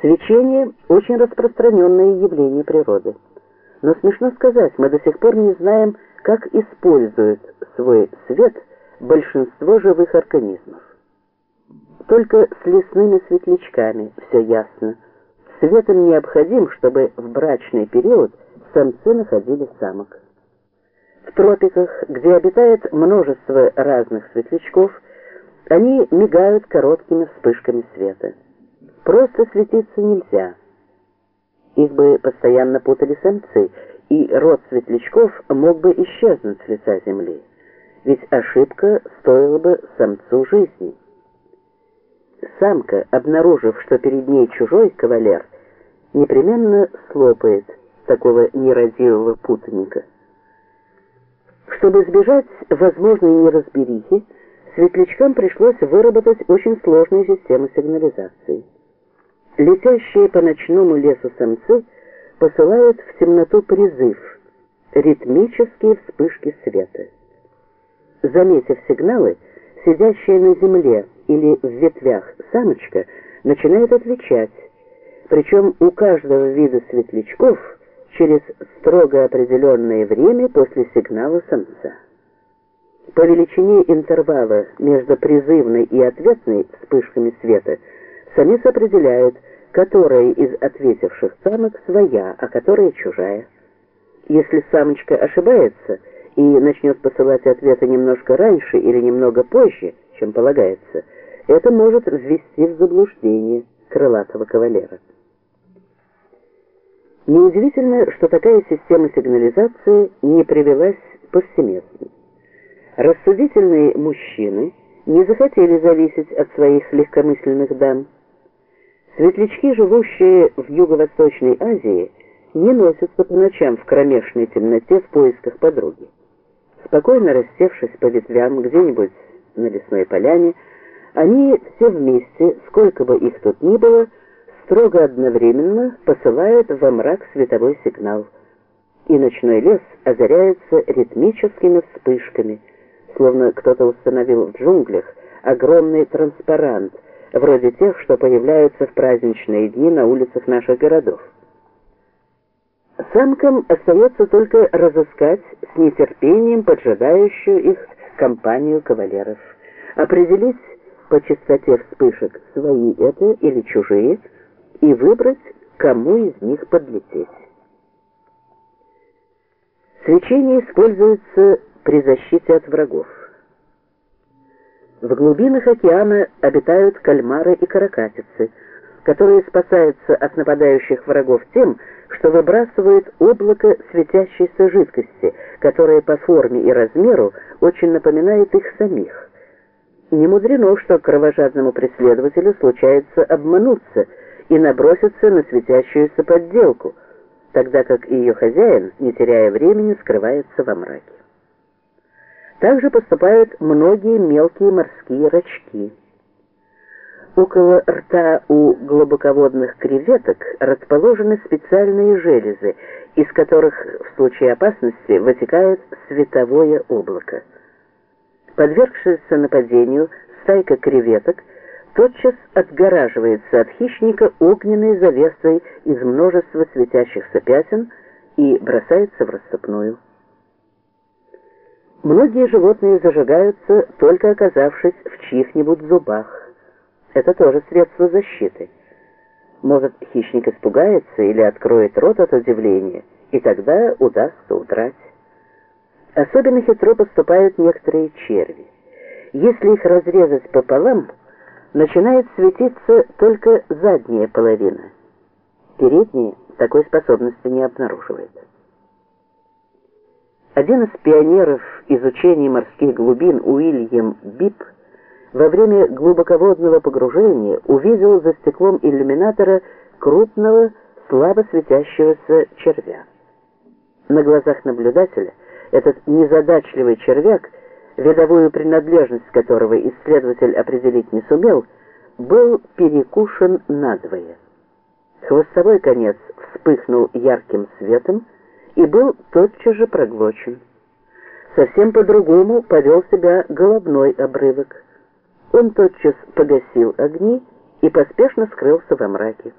Свечение – очень распространенное явление природы. Но смешно сказать, мы до сих пор не знаем, как использует свой свет большинство живых организмов. Только с лесными светлячками все ясно. Свет им необходим, чтобы в брачный период самцы находили самок. В тропиках, где обитает множество разных светлячков, они мигают короткими вспышками света. Просто светиться нельзя. Их бы постоянно путали самцы, и род светлячков мог бы исчезнуть с лица земли. Ведь ошибка стоила бы самцу жизни. Самка, обнаружив, что перед ней чужой кавалер, непременно слопает такого нерадивого путаника. Чтобы избежать возможной неразберихи, светлячкам пришлось выработать очень сложную систему сигнализации. Летящие по ночному лесу самцы посылают в темноту призыв, ритмические вспышки света. Заметив сигналы, сидящая на земле или в ветвях самочка начинает отвечать, причем у каждого вида светлячков через строго определенное время после сигнала самца. По величине интервала между призывной и ответной вспышками света самец определяет, которая из ответивших самок своя, а которая чужая. Если самочка ошибается и начнет посылать ответы немножко раньше или немного позже, чем полагается, это может ввести в заблуждение крылатого кавалера. Неудивительно, что такая система сигнализации не привелась повсеместно. Рассудительные мужчины не захотели зависеть от своих легкомысленных дам. Светлячки, живущие в Юго-Восточной Азии, не носятся по ночам в кромешной темноте в поисках подруги. Спокойно растевшись по ветвям где-нибудь на лесной поляне, они все вместе, сколько бы их тут ни было, строго одновременно посылают во мрак световой сигнал, и ночной лес озаряется ритмическими вспышками, словно кто-то установил в джунглях огромный транспарант, вроде тех, что появляются в праздничные дни на улицах наших городов. Самкам остается только разыскать с нетерпением поджидающую их компанию кавалеров, определить по частоте вспышек, свои это или чужие, и выбрать, кому из них подлететь. Свечение используется при защите от врагов. В глубинах океана обитают кальмары и каракатицы, которые спасаются от нападающих врагов тем, что выбрасывают облако светящейся жидкости, которая по форме и размеру очень напоминает их самих. Не мудрено, что кровожадному преследователю случается обмануться и наброситься на светящуюся подделку, тогда как ее хозяин, не теряя времени, скрывается во мраке. Также поступают многие мелкие морские рачки. Около рта у глубоководных креветок расположены специальные железы, из которых в случае опасности вытекает световое облако. Подвергшаяся нападению стайка креветок тотчас отгораживается от хищника огненной завесой из множества светящихся пятен и бросается в рассыпную. Многие животные зажигаются, только оказавшись в чьих-нибудь зубах. Это тоже средство защиты. Может, хищник испугается или откроет рот от удивления, и тогда удастся удрать. Особенно хитро поступают некоторые черви. Если их разрезать пополам, начинает светиться только задняя половина. Передняя такой способности не обнаруживает. Один из пионеров изучения морских глубин Уильям Бип во время глубоководного погружения увидел за стеклом иллюминатора крупного, слабо светящегося червя. На глазах наблюдателя этот незадачливый червяк, видовую принадлежность которого исследователь определить не сумел, был перекушен надвое. Хвостовой конец вспыхнул ярким светом и был тотчас же проглочен. Совсем по-другому повел себя головной обрывок. Он тотчас погасил огни и поспешно скрылся во мраке.